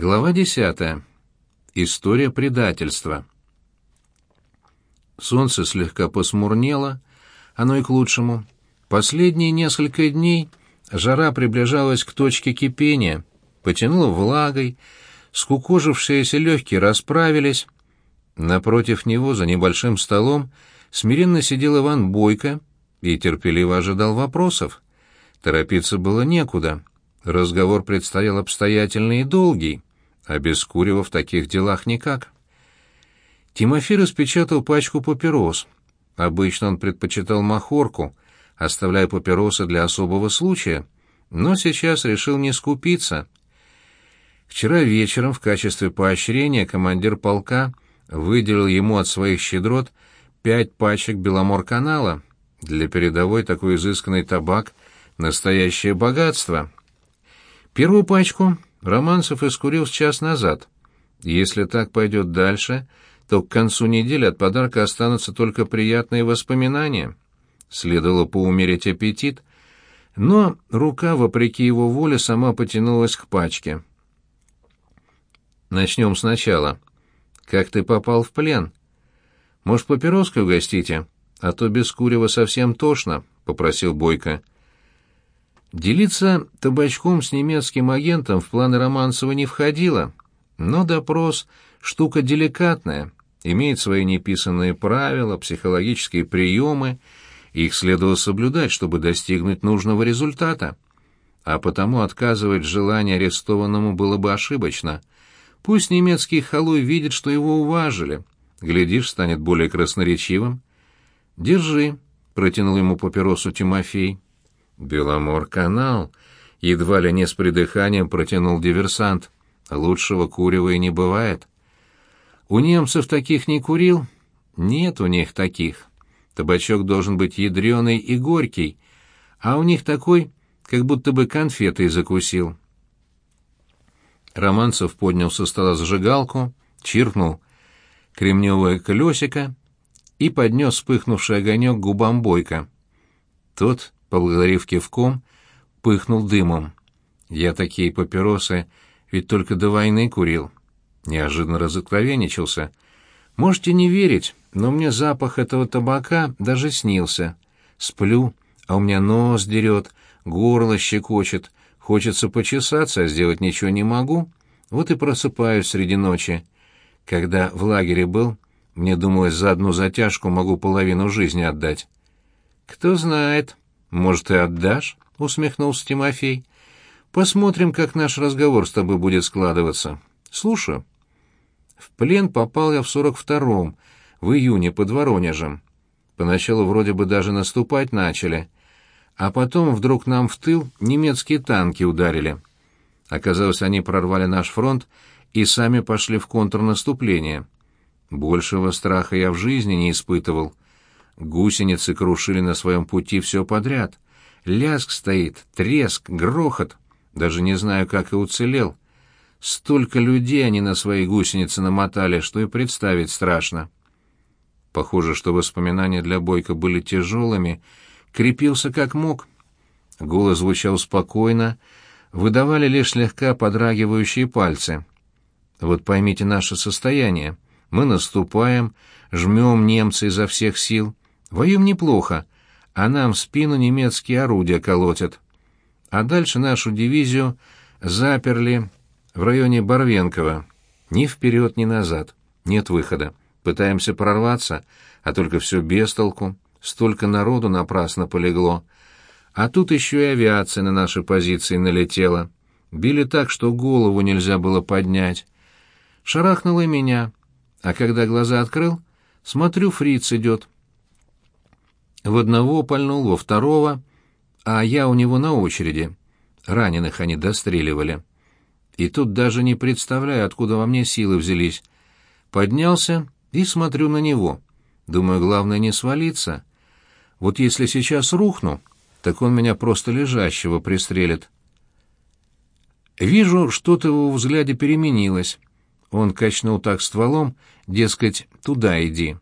Глава десятая. История предательства. Солнце слегка посмурнело, оно и к лучшему. Последние несколько дней жара приближалась к точке кипения, потянула влагой, скукожившиеся легкие расправились. Напротив него, за небольшим столом, смиренно сидел Иван Бойко и терпеливо ожидал вопросов. Торопиться было некуда. Разговор предстоял обстоятельный и долгий, а без Курева в таких делах никак. Тимофей распечатал пачку папирос. Обычно он предпочитал махорку, оставляя папиросы для особого случая, но сейчас решил не скупиться. Вчера вечером в качестве поощрения командир полка выделил ему от своих щедрот пять пачек Беломор-канала. Для передовой такой изысканный табак — настоящее богатство. Первую пачку Романцев искурил с час назад. Если так пойдет дальше, то к концу недели от подарка останутся только приятные воспоминания. Следовало поумерить аппетит, но рука, вопреки его воле, сама потянулась к пачке. Начнем сначала. Как ты попал в плен? Может, папироской угостите? А то без курева совсем тошно, — попросил Бойко. Делиться табачком с немецким агентом в планы Романцева не входило, но допрос — штука деликатная, имеет свои неписанные правила, психологические приемы, их следовало соблюдать, чтобы достигнуть нужного результата. А потому отказывать желание арестованному было бы ошибочно. Пусть немецкий халуй видит, что его уважили. Глядишь, станет более красноречивым. «Держи», — протянул ему папиросу Тимофей. «Беломор-канал», — едва ли не с придыханием протянул диверсант. «Лучшего курева и не бывает». «У немцев таких не курил?» «Нет у них таких. Табачок должен быть ядреный и горький, а у них такой, как будто бы конфетой закусил». Романцев поднял со стола зажигалку, чиркнул кремневое колесико и поднес вспыхнувший огонек губам Бойко. Тот поблагодарив кивком, пыхнул дымом. Я такие папиросы ведь только до войны курил. Неожиданно разоткровенничался. Можете не верить, но мне запах этого табака даже снился. Сплю, а у меня нос дерет, горло щекочет, хочется почесаться, а сделать ничего не могу. Вот и просыпаюсь среди ночи. Когда в лагере был, мне думалось, за одну затяжку могу половину жизни отдать. Кто знает, «Может, и отдашь?» — усмехнулся Тимофей. «Посмотрим, как наш разговор с тобой будет складываться. Слушаю». В плен попал я в сорок втором, в июне, под Воронежем. Поначалу вроде бы даже наступать начали, а потом вдруг нам в тыл немецкие танки ударили. Оказалось, они прорвали наш фронт и сами пошли в контрнаступление. Большего страха я в жизни не испытывал — Гусеницы крушили на своем пути все подряд. Лязг стоит, треск, грохот. Даже не знаю, как и уцелел. Столько людей они на свои гусеницы намотали, что и представить страшно. Похоже, что воспоминания для Бойко были тяжелыми, крепился как мог. Голос звучал спокойно, выдавали лишь слегка подрагивающие пальцы. Вот поймите наше состояние. Мы наступаем, жмем немца изо всех сил, Воюем неплохо, а нам в спину немецкие орудия колотят. А дальше нашу дивизию заперли в районе Барвенкова. Ни вперед, ни назад. Нет выхода. Пытаемся прорваться, а только все без толку. Столько народу напрасно полегло. А тут еще и авиация на наши позиции налетела. Били так, что голову нельзя было поднять. Шарахнуло меня. А когда глаза открыл, смотрю, фриц идет. В одного пальнул, во второго, а я у него на очереди. Раненых они достреливали. И тут даже не представляю, откуда во мне силы взялись. Поднялся и смотрю на него. Думаю, главное не свалиться. Вот если сейчас рухну, так он меня просто лежащего пристрелит. Вижу, что-то в его взгляде переменилось. Он качнул так стволом, дескать, туда иди.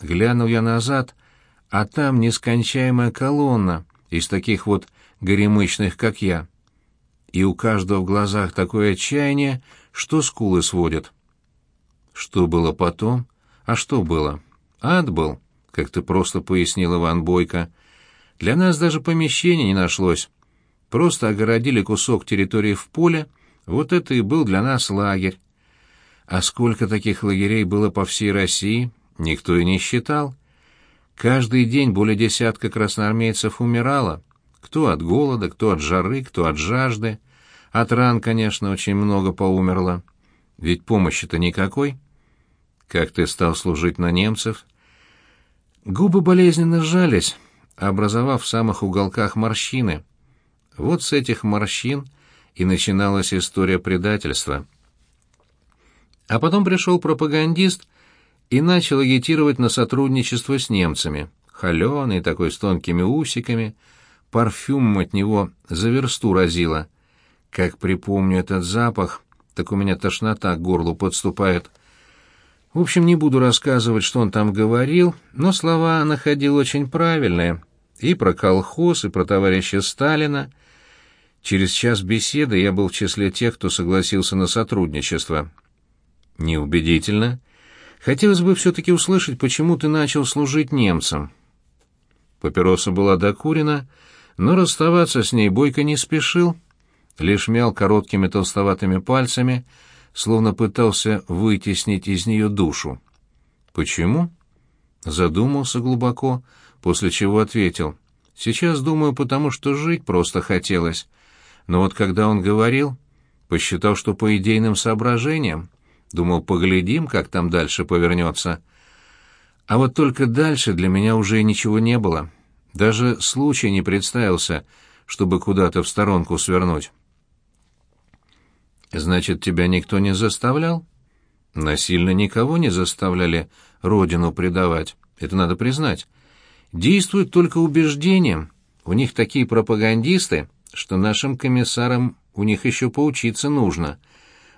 Глянул я назад — а там нескончаемая колонна из таких вот горемычных, как я. и у каждого в глазах такое отчаяние, что скулы сводят. Что было потом? А что было? Ад был, как ты просто пояснил Иван Бойко. Для нас даже помещения не нашлось. Просто огородили кусок территории в поле, вот это и был для нас лагерь. А сколько таких лагерей было по всей России, никто и не считал. Каждый день более десятка красноармейцев умирало. Кто от голода, кто от жары, кто от жажды. От ран, конечно, очень много поумерло. Ведь помощи-то никакой. Как ты стал служить на немцев? Губы болезненно сжались, образовав в самых уголках морщины. Вот с этих морщин и начиналась история предательства. А потом пришел пропагандист и начал агитировать на сотрудничество с немцами. Холеный такой с тонкими усиками, парфюм от него за версту разило. Как припомню этот запах, так у меня тошнота к горлу подступает. В общем, не буду рассказывать, что он там говорил, но слова находил очень правильные. И про колхоз, и про товарища Сталина. Через час беседы я был в числе тех, кто согласился на сотрудничество. Неубедительно. Хотелось бы все-таки услышать, почему ты начал служить немцам. Папироса была докурена, но расставаться с ней Бойко не спешил, лишь мял короткими толстоватыми пальцами, словно пытался вытеснить из нее душу. «Почему?» Задумался глубоко, после чего ответил. «Сейчас думаю, потому что жить просто хотелось. Но вот когда он говорил, посчитал, что по идейным соображениям, Думал, поглядим, как там дальше повернется. А вот только дальше для меня уже ничего не было. Даже случай не представился, чтобы куда-то в сторонку свернуть. Значит, тебя никто не заставлял? Насильно никого не заставляли родину предавать. Это надо признать. Действуют только убеждением. У них такие пропагандисты, что нашим комиссарам у них еще поучиться нужно.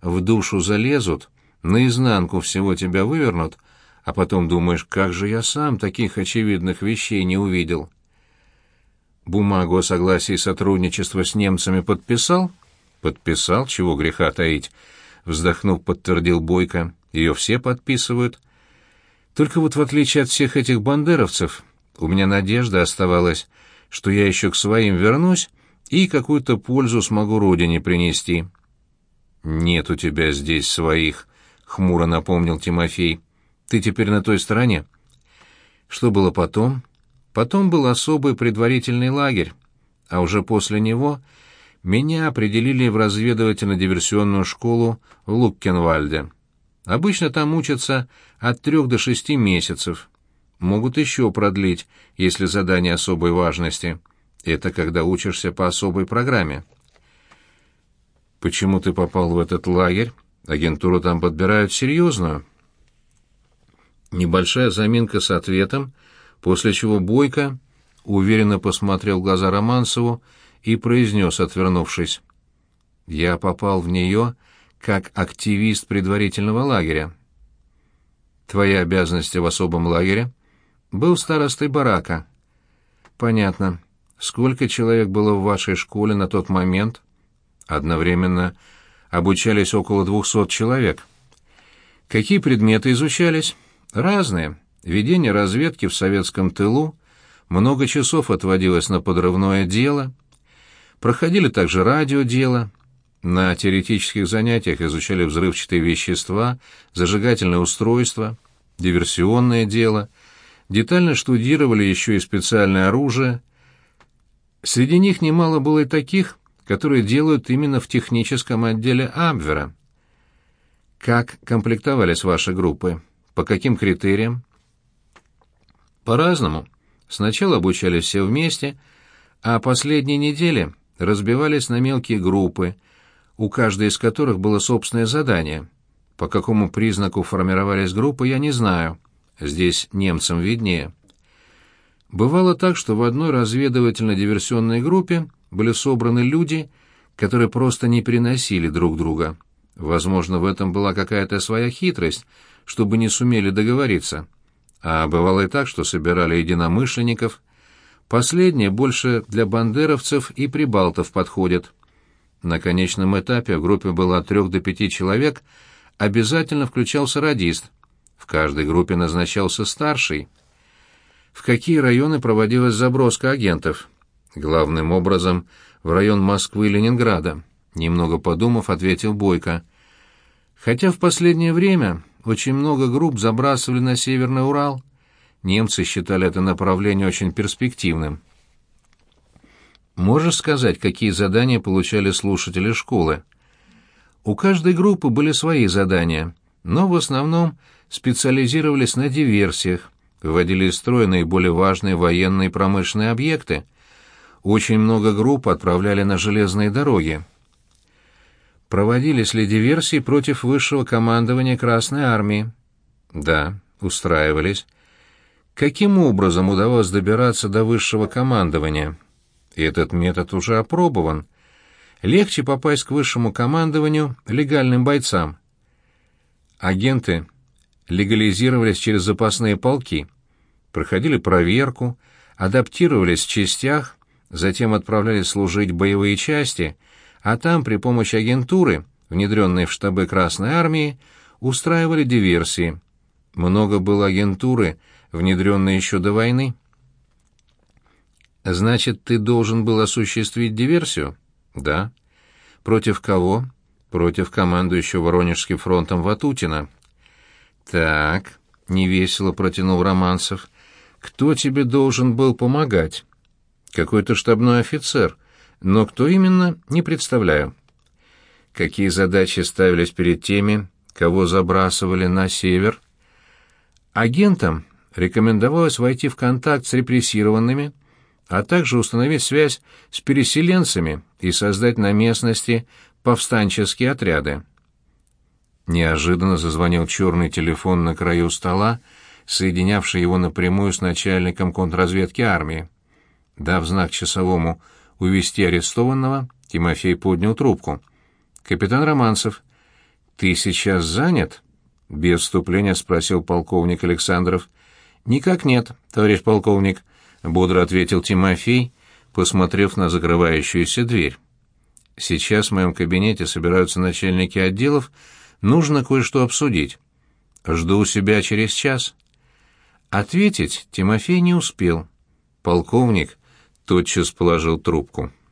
В душу залезут, наизнанку всего тебя вывернут, а потом думаешь, как же я сам таких очевидных вещей не увидел. Бумагу о согласии сотрудничества с немцами подписал? Подписал, чего греха таить. Вздохнув, подтвердил Бойко. Ее все подписывают. Только вот в отличие от всех этих бандеровцев, у меня надежда оставалась, что я еще к своим вернусь и какую-то пользу смогу родине принести. Нет у тебя здесь своих, хмуро напомнил Тимофей. Ты теперь на той стороне. Что было потом? Потом был особый предварительный лагерь, а уже после него меня определили в разведывательно-диверсионную школу в Луккенвальде. Обычно там учатся от трех до шести месяцев. Могут еще продлить, если задание особой важности. Это когда учишься по особой программе. Почему ты попал в этот лагерь? Агентуру там подбирают серьезную. Небольшая заминка с ответом, после чего Бойко уверенно посмотрел в глаза Романцеву и произнес, отвернувшись. «Я попал в нее как активист предварительного лагеря. Твои обязанности в особом лагере?» «Был старостой барака». «Понятно. Сколько человек было в вашей школе на тот момент?» «Одновременно обучались около двухсот человек. Какие предметы изучались? Разные. Ведение разведки в советском тылу, много часов отводилось на подрывное дело, проходили также радиодело, на теоретических занятиях изучали взрывчатые вещества, зажигательные устройства, диверсионное дело, детально штудировали еще и специальное оружие. Среди них немало было и таких, которые делают именно в техническом отделе Абвера. Как комплектовались ваши группы? По каким критериям? По-разному. Сначала обучались все вместе, а последние недели разбивались на мелкие группы, у каждой из которых было собственное задание. По какому признаку формировались группы, я не знаю. Здесь немцам виднее. Бывало так, что в одной разведывательно-диверсионной группе были собраны люди, которые просто не переносили друг друга. Возможно, в этом была какая-то своя хитрость, чтобы не сумели договориться. А бывало и так, что собирали единомышленников. Последнее больше для бандеровцев и прибалтов подходит. На конечном этапе в группе было от трех до пяти человек, обязательно включался радист. В каждой группе назначался старший. В какие районы проводилась заброска агентов? Главным образом в район Москвы и Ленинграда. Немного подумав, ответил Бойко. Хотя в последнее время очень много групп забрасывали на Северный Урал. Немцы считали это направление очень перспективным. Можешь сказать, какие задания получали слушатели школы? У каждой группы были свои задания, но в основном специализировались на диверсиях, выводили из строя наиболее важные военные промышленные объекты. Очень много групп отправляли на железные дороги. Проводились ли диверсии против высшего командования Красной Армии? Да, устраивались. Каким образом удавалось добираться до высшего командования? Этот метод уже опробован. Легче попасть к высшему командованию легальным бойцам. Агенты легализировались через запасные полки, проходили проверку, адаптировались в частях, затем отправлялись служить боевые части, а там при помощи агентуры, внедренной в штабы Красной Армии, устраивали диверсии. Много было агентуры, внедренной еще до войны. Значит, ты должен был осуществить диверсию? Да. Против кого? Против командующего Воронежским фронтом Ватутина. Так, невесело протянул Романцев. Кто тебе должен был помогать? Какой-то штабной офицер. Но кто именно, не представляю. Какие задачи ставились перед теми, кого забрасывали на север? Агентам рекомендовалось войти в контакт с репрессированными, а также установить связь с переселенцами и создать на местности повстанческие отряды. Неожиданно зазвонил черный телефон на краю стола, соединявший его напрямую с начальником контрразведки армии. Дав знак часовому увести арестованного, Тимофей поднял трубку. «Капитан Романцев, ты сейчас занят?» Без вступления спросил полковник Александров. «Никак нет, товарищ полковник», — бодро ответил Тимофей, посмотрев на закрывающуюся дверь. «Сейчас в моем кабинете собираются начальники отделов, нужно кое-что обсудить. Жду у себя через час». Ответить Тимофей не успел. Полковник тотчас положил трубку.